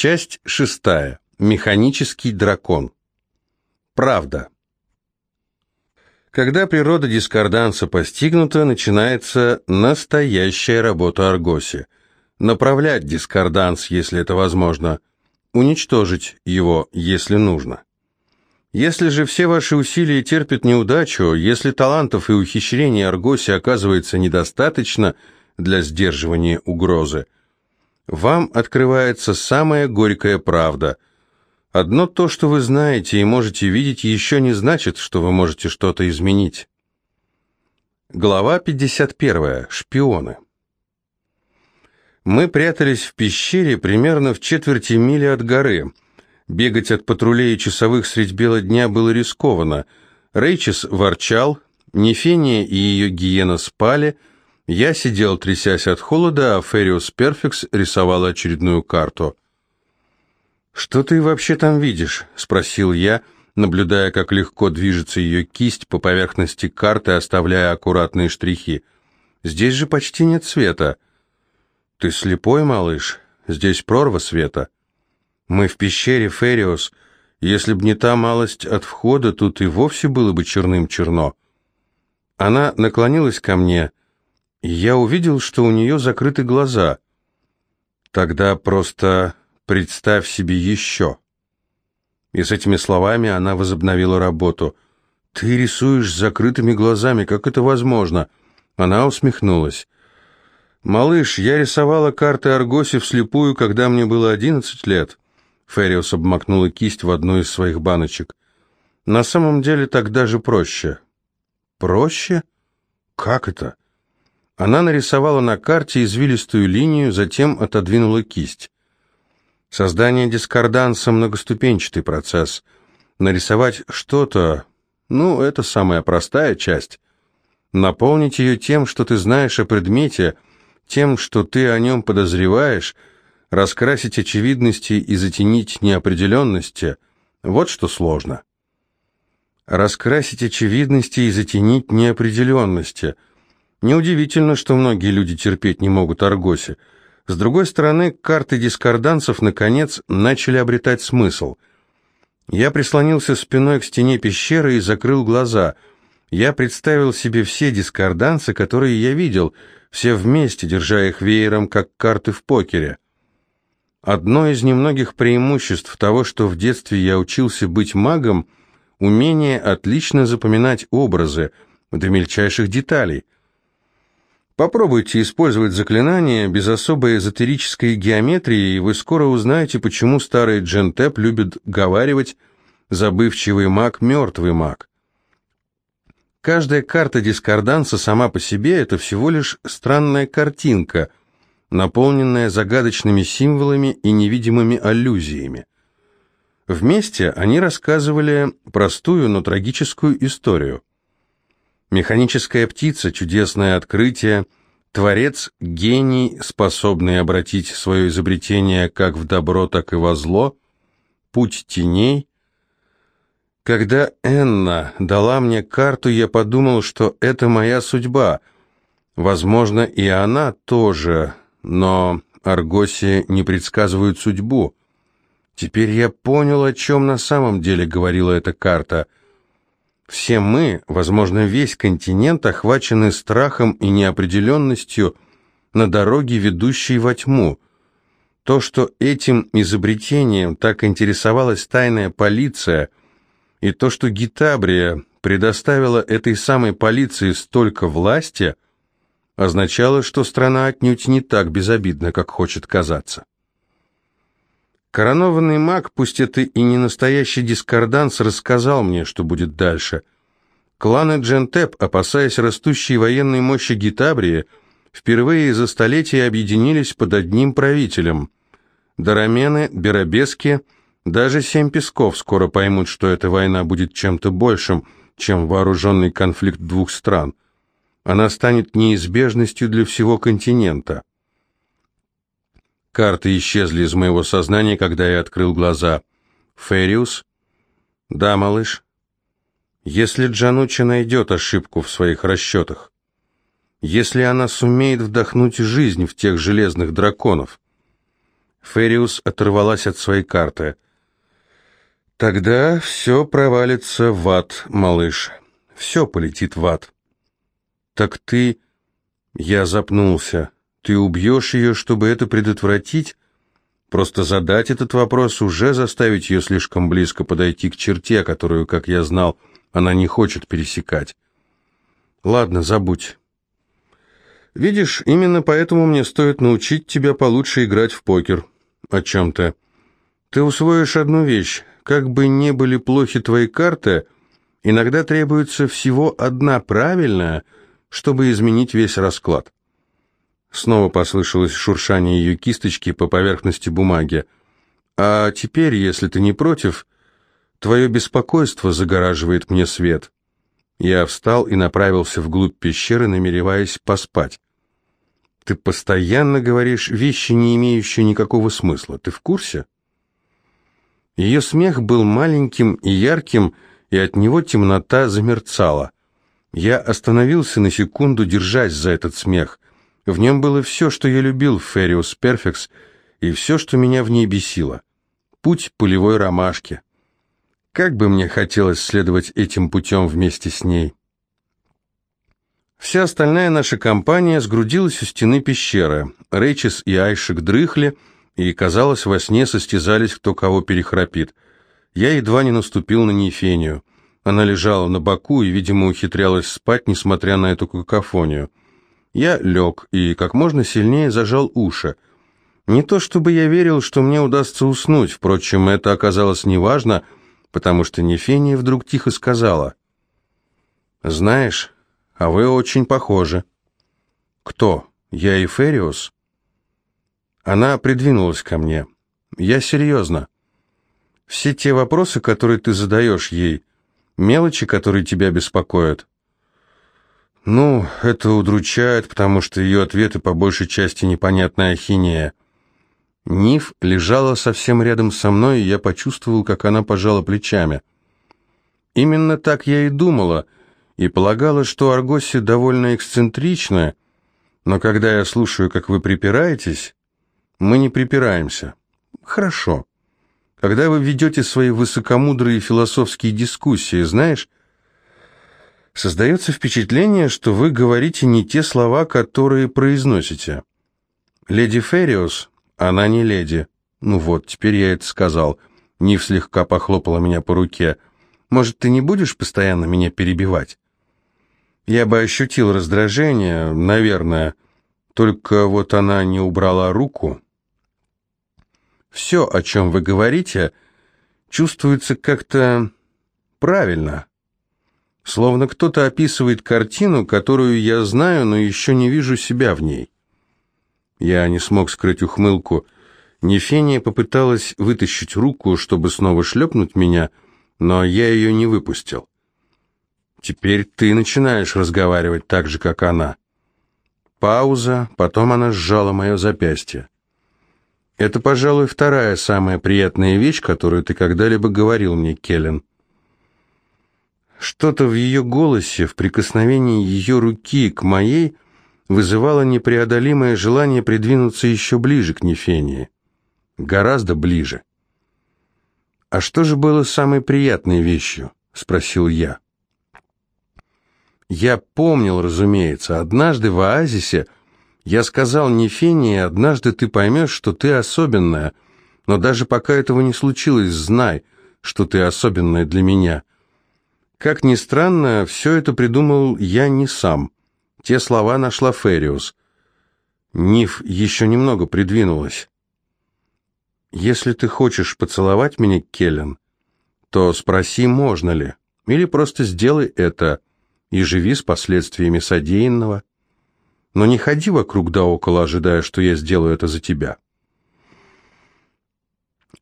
Часть шестая. Механический дракон. Правда. Когда природа дискорданса постигнута, начинается настоящая работа Аргоси. Направлять дискорданс, если это возможно, уничтожить его, если нужно. Если же все ваши усилия терпят неудачу, если талантов и ухищрений Аргоси оказывается недостаточно для сдерживания угрозы, вам открывается самая горькая правда – Одно то, что вы знаете и можете видеть, еще не значит, что вы можете что-то изменить. Глава 51. Шпионы. Мы прятались в пещере примерно в четверти мили от горы. Бегать от патрулей и часовых средь бела дня было рискованно. Рейчес ворчал, Нефения и ее гиена спали, я сидел, трясясь от холода, а Фериус Перфекс рисовал очередную карту – «Что ты вообще там видишь?» — спросил я, наблюдая, как легко движется ее кисть по поверхности карты, оставляя аккуратные штрихи. «Здесь же почти нет света». «Ты слепой, малыш? Здесь прорва света». «Мы в пещере Фериос. Если б не та малость от входа, тут и вовсе было бы черным-черно». Она наклонилась ко мне, я увидел, что у нее закрыты глаза. Тогда просто Представь себе еще. И с этими словами она возобновила работу. Ты рисуешь с закрытыми глазами, как это возможно? Она усмехнулась. «Малыш, я рисовала карты Аргоси вслепую, когда мне было одиннадцать лет». Фериус обмакнула кисть в одну из своих баночек. «На самом деле так даже проще». «Проще? Как это?» Она нарисовала на карте извилистую линию, затем отодвинула кисть. Создание дискорданса – многоступенчатый процесс. Нарисовать что-то, ну, это самая простая часть. Наполнить ее тем, что ты знаешь о предмете, тем, что ты о нем подозреваешь, раскрасить очевидности и затенить неопределенности – вот что сложно. Раскрасить очевидности и затенить неопределенности. Неудивительно, что многие люди терпеть не могут Аргосе – с другой стороны, карты дискорданцев, наконец, начали обретать смысл. Я прислонился спиной к стене пещеры и закрыл глаза. Я представил себе все дискорданцы, которые я видел, все вместе, держа их веером, как карты в покере. Одно из немногих преимуществ того, что в детстве я учился быть магом, умение отлично запоминать образы до мельчайших деталей – Попробуйте использовать заклинания без особой эзотерической геометрии, и вы скоро узнаете, почему старый Джентеп любит говаривать «забывчивый маг, мертвый маг». Каждая карта дискорданса сама по себе – это всего лишь странная картинка, наполненная загадочными символами и невидимыми аллюзиями. Вместе они рассказывали простую, но трагическую историю. Механическая птица, чудесное открытие, творец, гений, способный обратить свое изобретение как в добро, так и во зло, путь теней. Когда Энна дала мне карту, я подумал, что это моя судьба. Возможно, и она тоже, но Аргоси не предсказывают судьбу. Теперь я понял, о чем на самом деле говорила эта карта — все мы, возможно, весь континент, охвачены страхом и неопределенностью на дороге, ведущей во тьму. То, что этим изобретением так интересовалась тайная полиция, и то, что Гитабрия предоставила этой самой полиции столько власти, означало, что страна отнюдь не так безобидна, как хочет казаться. Коронованный маг, пусть это и не настоящий дискорданс, рассказал мне, что будет дальше. Кланы Джентеп, опасаясь растущей военной мощи Гитабрии, впервые за столетия объединились под одним правителем. Дарамены, Беробески, даже Семь Песков скоро поймут, что эта война будет чем-то большим, чем вооруженный конфликт двух стран. Она станет неизбежностью для всего континента. Карты исчезли из моего сознания, когда я открыл глаза. «Фериус?» «Да, малыш». «Если Джанучи найдет ошибку в своих расчетах, если она сумеет вдохнуть жизнь в тех железных драконов, Фериус оторвалась от своей карты. «Тогда все провалится в ад, малыш. Все полетит в ад». «Так ты...» Я запнулся. «Ты убьешь ее, чтобы это предотвратить?» Просто задать этот вопрос, уже заставить ее слишком близко подойти к черте, которую, как я знал, она не хочет пересекать. Ладно, забудь. Видишь, именно поэтому мне стоит научить тебя получше играть в покер. О чем ты? Ты усвоишь одну вещь. Как бы не были плохи твои карты, иногда требуется всего одна правильная, чтобы изменить весь расклад. Снова послышалось шуршание ее кисточки по поверхности бумаги. «А теперь, если ты не против, твое беспокойство загораживает мне свет». Я встал и направился вглубь пещеры, намереваясь поспать. «Ты постоянно говоришь вещи, не имеющие никакого смысла. Ты в курсе?» Ее смех был маленьким и ярким, и от него темнота замерцала. Я остановился на секунду, держась за этот смех. В нем было все, что я любил в Фериус Перфекс, и все, что меня в ней бесило. Путь полевой ромашки. Как бы мне хотелось следовать этим путем вместе с ней. Вся остальная наша компания сгрудилась у стены пещеры. Рейчес и Айшик дрыхли, и, казалось, во сне состязались, кто кого перехрапит. Я едва не наступил на Нефению. Она лежала на боку и, видимо, ухитрялась спать, несмотря на эту какофонию. Я лег и как можно сильнее зажал уши. Не то чтобы я верил, что мне удастся уснуть, впрочем, это оказалось неважно, потому что Нефения вдруг тихо сказала. «Знаешь, а вы очень похожи». «Кто? Я и Фериус?» Она придвинулась ко мне. «Я серьезно. Все те вопросы, которые ты задаешь ей, мелочи, которые тебя беспокоят, ну, это удручает, потому что ее ответы по большей части непонятная ахинея. Ниф лежала совсем рядом со мной, и я почувствовал, как она пожала плечами. Именно так я и думала, и полагала, что Аргоси довольно эксцентричная, но когда я слушаю, как вы припираетесь, мы не припираемся. Хорошо. Когда вы ведете свои высокомудрые философские дискуссии, знаешь, Создается впечатление, что вы говорите не те слова, которые произносите. Леди Фериус, она не леди. Ну вот, теперь я это сказал. Нив слегка похлопала меня по руке. Может, ты не будешь постоянно меня перебивать? Я бы ощутил раздражение, наверное, только вот она не убрала руку. Все, о чем вы говорите, чувствуется как-то правильно. Словно кто-то описывает картину, которую я знаю, но еще не вижу себя в ней. Я не смог скрыть ухмылку. Нефения попыталась вытащить руку, чтобы снова шлепнуть меня, но я ее не выпустил. «Теперь ты начинаешь разговаривать так же, как она». Пауза, потом она сжала мое запястье. «Это, пожалуй, вторая самая приятная вещь, которую ты когда-либо говорил мне, Келлен». Что-то в ее голосе, в прикосновении ее руки к моей вызывало непреодолимое желание придвинуться еще ближе к Нефении. Гораздо ближе. «А что же было самой приятной вещью?» — спросил я. Я помнил, разумеется, однажды в оазисе я сказал Нефении, однажды ты поймешь, что ты особенная, но даже пока этого не случилось, знай, что ты особенная для меня. Как ни странно, все это придумал я не сам. Те слова нашла Фериус. Ниф еще немного придвинулась. «Если ты хочешь поцеловать меня, Келлен, то спроси, можно ли, или просто сделай это и живи с последствиями содеянного. Но не ходи вокруг да около, ожидая, что я сделаю это за тебя».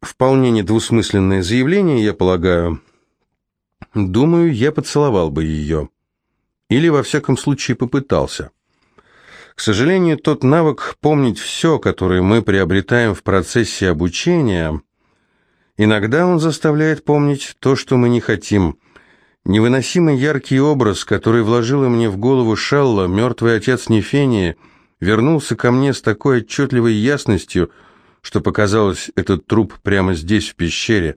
Вполне недвусмысленное заявление, я полагаю, Думаю, я поцеловал бы ее. Или, во всяком случае, попытался. К сожалению, тот навык помнить все, которое мы приобретаем в процессе обучения, иногда он заставляет помнить то, что мы не хотим. Невыносимый яркий образ, который вложила мне в голову Шалла, мертвый отец Нефении, вернулся ко мне с такой отчетливой ясностью, что показалось этот труп прямо здесь, в пещере.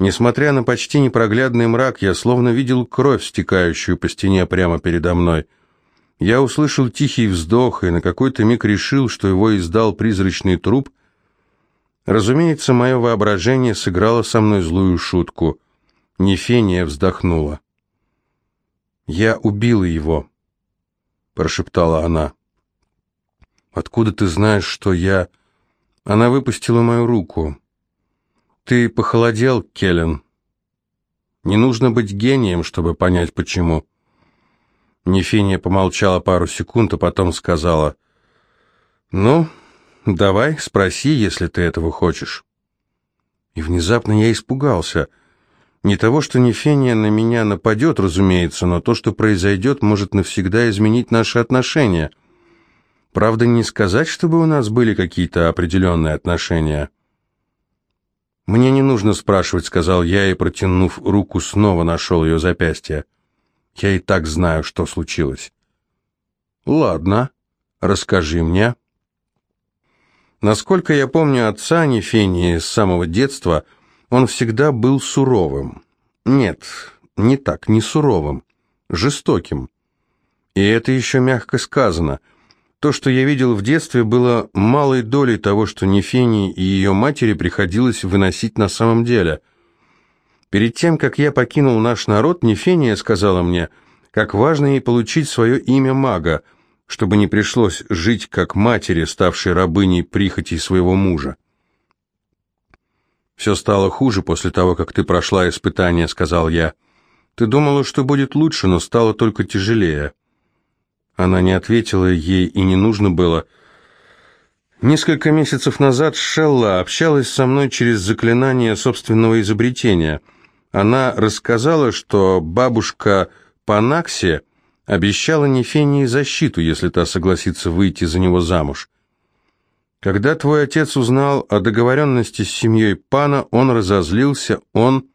Несмотря на почти непроглядный мрак, я словно видел кровь, стекающую по стене прямо передо мной. Я услышал тихий вздох и на какой-то миг решил, что его издал призрачный труп. Разумеется, мое воображение сыграло со мной злую шутку. Нефения вздохнула. «Я убила его», — прошептала она. «Откуда ты знаешь, что я...» Она выпустила мою руку. «Ты похолодел, Келлен. Не нужно быть гением, чтобы понять, почему». Нефения помолчала пару секунд, а потом сказала, «Ну, давай, спроси, если ты этого хочешь». И внезапно я испугался. Не того, что Нефения на меня нападет, разумеется, но то, что произойдет, может навсегда изменить наши отношения. Правда, не сказать, чтобы у нас были какие-то определенные отношения. «Мне не нужно спрашивать», — сказал я и, протянув руку, снова нашел ее запястье. «Я и так знаю, что случилось». «Ладно, расскажи мне». Насколько я помню отца Нефении с самого детства, он всегда был суровым. Нет, не так, не суровым, жестоким. И это еще мягко сказано — то, что я видел в детстве, было малой долей того, что Нефении и ее матери приходилось выносить на самом деле. Перед тем, как я покинул наш народ, Нефения сказала мне, как важно ей получить свое имя мага, чтобы не пришлось жить как матери, ставшей рабыней прихоти своего мужа. «Все стало хуже после того, как ты прошла испытание», — сказал я. «Ты думала, что будет лучше, но стало только тяжелее». Она не ответила ей и не нужно было. Несколько месяцев назад Шелла общалась со мной через заклинание собственного изобретения. Она рассказала, что бабушка Панакси обещала Нефении защиту, если та согласится выйти за него замуж. Когда твой отец узнал о договоренности с семьей Пана, он разозлился, он...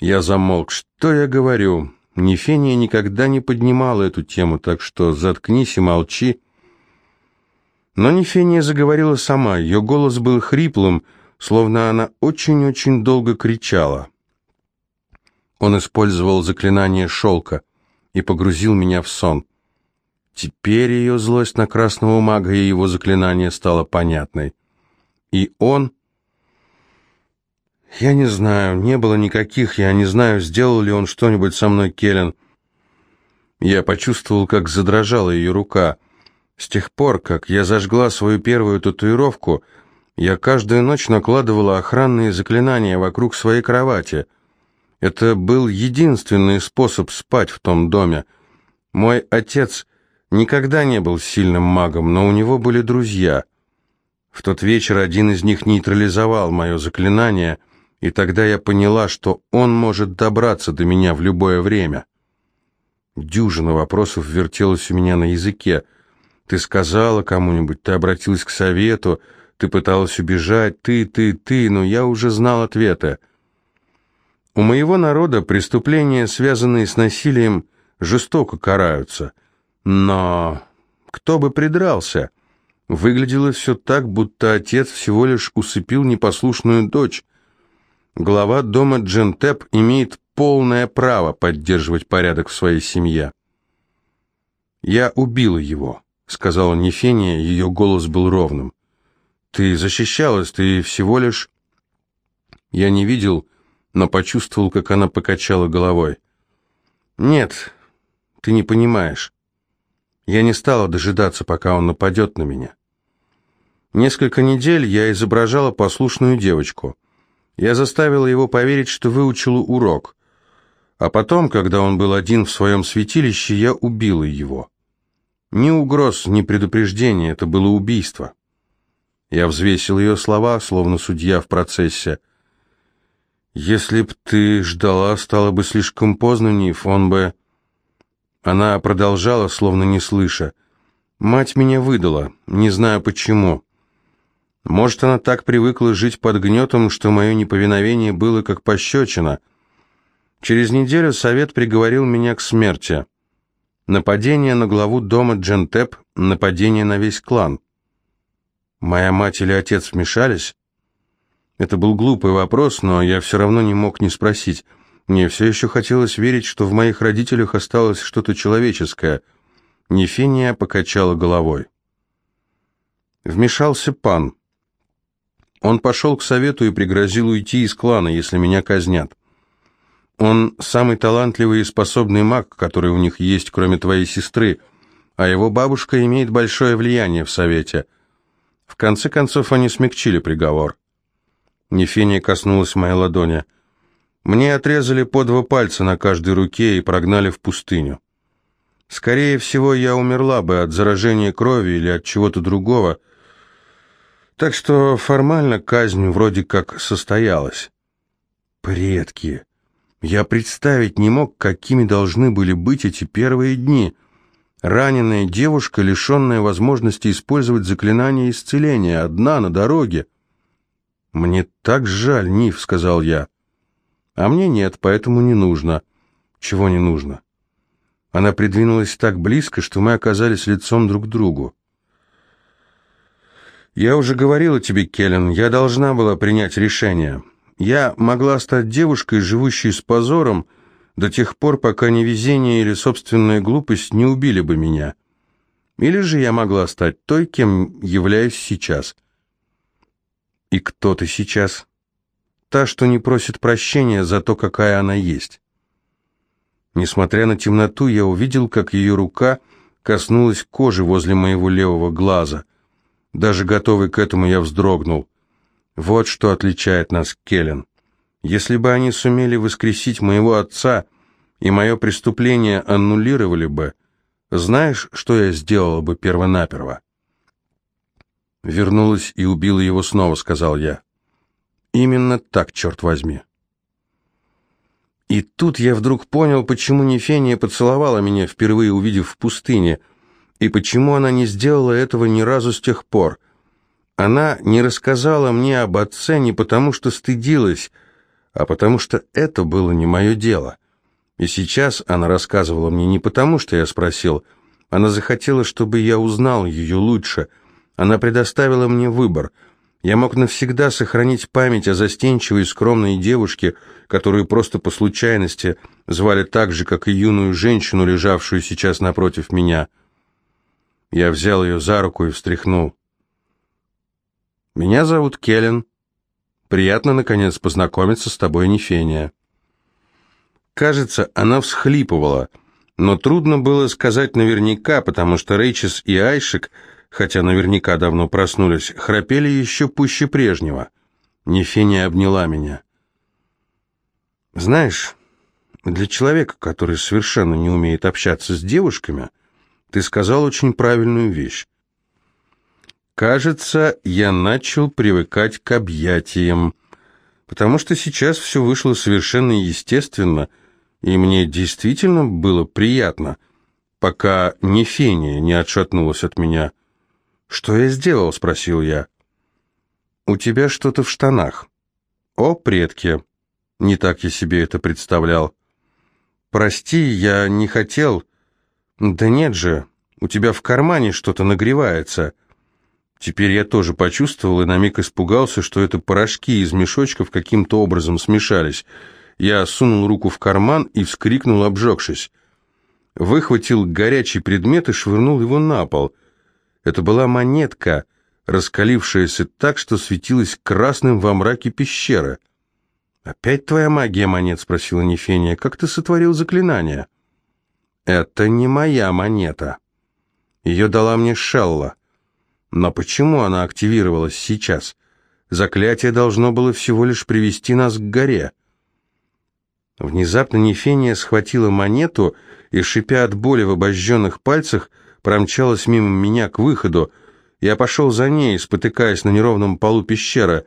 Я замолк. Что я говорю? Нефения никогда не поднимала эту тему, так что заткнись и молчи. Но Нефения заговорила сама, ее голос был хриплым, словно она очень-очень долго кричала. Он использовал заклинание шелка и погрузил меня в сон. Теперь ее злость на красного мага и его заклинание стало понятной. И он «Я не знаю, не было никаких, я не знаю, сделал ли он что-нибудь со мной, Келлен». Я почувствовал, как задрожала ее рука. С тех пор, как я зажгла свою первую татуировку, я каждую ночь накладывала охранные заклинания вокруг своей кровати. Это был единственный способ спать в том доме. Мой отец никогда не был сильным магом, но у него были друзья. В тот вечер один из них нейтрализовал мое заклинание — и тогда я поняла, что он может добраться до меня в любое время. Дюжина вопросов вертелась у меня на языке. Ты сказала кому-нибудь, ты обратилась к совету, ты пыталась убежать, ты, ты, ты, но я уже знал ответы. У моего народа преступления, связанные с насилием, жестоко караются. Но кто бы придрался? Выглядело все так, будто отец всего лишь усыпил непослушную дочь, Глава дома Джентеп имеет полное право поддерживать порядок в своей семье. «Я убила его», — сказала Нефения, ее голос был ровным. «Ты защищалась, ты всего лишь...» Я не видел, но почувствовал, как она покачала головой. «Нет, ты не понимаешь. Я не стала дожидаться, пока он нападет на меня. Несколько недель я изображала послушную девочку. Я заставила его поверить, что выучила урок. А потом, когда он был один в своем святилище, я убила его. Ни угроз, ни предупреждения, это было убийство. Я взвесил ее слова, словно судья в процессе. «Если б ты ждала, стало бы слишком поздно, Ниф, он бы...» Она продолжала, словно не слыша. «Мать меня выдала, не знаю почему. Может, она так привыкла жить под гнетом, что мое неповиновение было как пощечина. Через неделю совет приговорил меня к смерти. Нападение на главу дома Джентеп, нападение на весь клан. Моя мать или отец вмешались? Это был глупый вопрос, но я все равно не мог не спросить. Мне все еще хотелось верить, что в моих родителях осталось что-то человеческое. Нефения покачала головой. Вмешался пан. Он пошел к совету и пригрозил уйти из клана, если меня казнят. Он самый талантливый и способный маг, который у них есть, кроме твоей сестры, а его бабушка имеет большое влияние в совете. В конце концов, они смягчили приговор. Нефения коснулась моей ладони. Мне отрезали по два пальца на каждой руке и прогнали в пустыню. Скорее всего, я умерла бы от заражения крови или от чего-то другого, так что формально казнь вроде как состоялась. Предки! Я представить не мог, какими должны были быть эти первые дни. Раненая девушка, лишенная возможности использовать заклинание исцеления, одна на дороге. «Мне так жаль, Ниф», — сказал я. «А мне нет, поэтому не нужно». «Чего не нужно?» Она придвинулась так близко, что мы оказались лицом друг к другу. «Я уже говорила тебе, Келлен, я должна была принять решение. Я могла стать девушкой, живущей с позором, до тех пор, пока невезение или собственная глупость не убили бы меня. Или же я могла стать той, кем являюсь сейчас. И кто ты сейчас? Та, что не просит прощения за то, какая она есть. Несмотря на темноту, я увидел, как ее рука коснулась кожи возле моего левого глаза. Даже готовый к этому я вздрогнул. Вот что отличает нас, Келлен. Если бы они сумели воскресить моего отца, и мое преступление аннулировали бы, знаешь, что я сделала бы первонаперво? Вернулась и убила его снова, сказал я. Именно так, черт возьми. И тут я вдруг понял, почему Нефения поцеловала меня, впервые увидев в пустыне, и почему она не сделала этого ни разу с тех пор. Она не рассказала мне об отце не потому, что стыдилась, а потому что это было не мое дело. И сейчас она рассказывала мне не потому, что я спросил, она захотела, чтобы я узнал ее лучше. Она предоставила мне выбор — я мог навсегда сохранить память о застенчивой скромной девушке, которую просто по случайности звали так же, как и юную женщину, лежавшую сейчас напротив меня. Я взял ее за руку и встряхнул. «Меня зовут Келлен. Приятно, наконец, познакомиться с тобой, Нефения». Кажется, она всхлипывала, но трудно было сказать наверняка, потому что Рейчес и Айшик – хотя наверняка давно проснулись, храпели еще пуще прежнего. Нефения обняла меня. «Знаешь, для человека, который совершенно не умеет общаться с девушками, ты сказал очень правильную вещь. Кажется, я начал привыкать к объятиям, потому что сейчас все вышло совершенно естественно, и мне действительно было приятно, пока Нефения не отшатнулась от меня. «Что я сделал?» — спросил я. «У тебя что-то в штанах». «О, предки!» Не так я себе это представлял. «Прости, я не хотел...» «Да нет же, у тебя в кармане что-то нагревается». Теперь я тоже почувствовал и на миг испугался, что это порошки из мешочков каким-то образом смешались. Я сунул руку в карман и вскрикнул, обжегшись. Выхватил горячий предмет и швырнул его на пол. Это была монетка, раскалившаяся так, что светилась красным во мраке пещеры. «Опять твоя магия монет?» — спросила Нефения. «Как ты сотворил заклинание?» «Это не моя монета. Ее дала мне Шелла. Но почему она активировалась сейчас? Заклятие должно было всего лишь привести нас к горе». Внезапно Нефения схватила монету и, шипя от боли в обожженных пальцах, промчалась мимо меня к выходу. Я пошел за ней, спотыкаясь на неровном полу пещеры.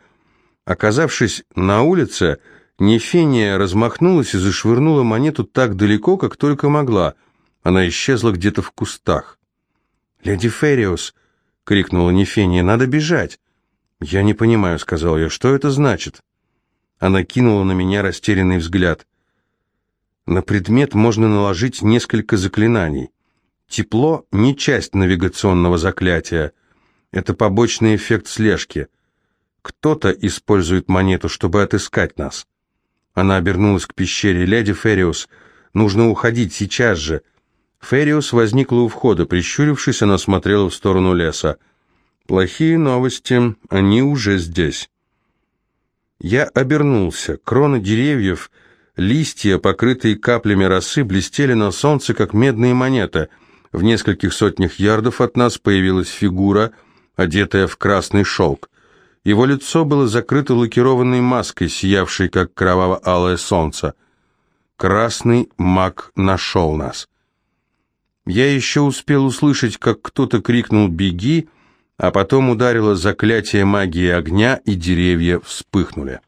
Оказавшись на улице, Нефения размахнулась и зашвырнула монету так далеко, как только могла. Она исчезла где-то в кустах. «Леди Фериус!» — крикнула Нефения. «Надо бежать!» «Я не понимаю», — сказал я. «Что это значит?» Она кинула на меня растерянный взгляд. На предмет можно наложить несколько заклинаний. Тепло – не часть навигационного заклятия. Это побочный эффект слежки. Кто-то использует монету, чтобы отыскать нас. Она обернулась к пещере. «Леди Фериус, нужно уходить сейчас же». Фериус возникла у входа. Прищурившись, она смотрела в сторону леса. «Плохие новости. Они уже здесь». Я обернулся. Кроны деревьев, листья, покрытые каплями росы, блестели на солнце, как медные монеты. В нескольких сотнях ярдов от нас появилась фигура, одетая в красный шелк. Его лицо было закрыто лакированной маской, сиявшей, как кроваво-алое солнце. Красный маг нашел нас. Я еще успел услышать, как кто-то крикнул «Беги!», а потом ударило заклятие магии огня, и деревья вспыхнули.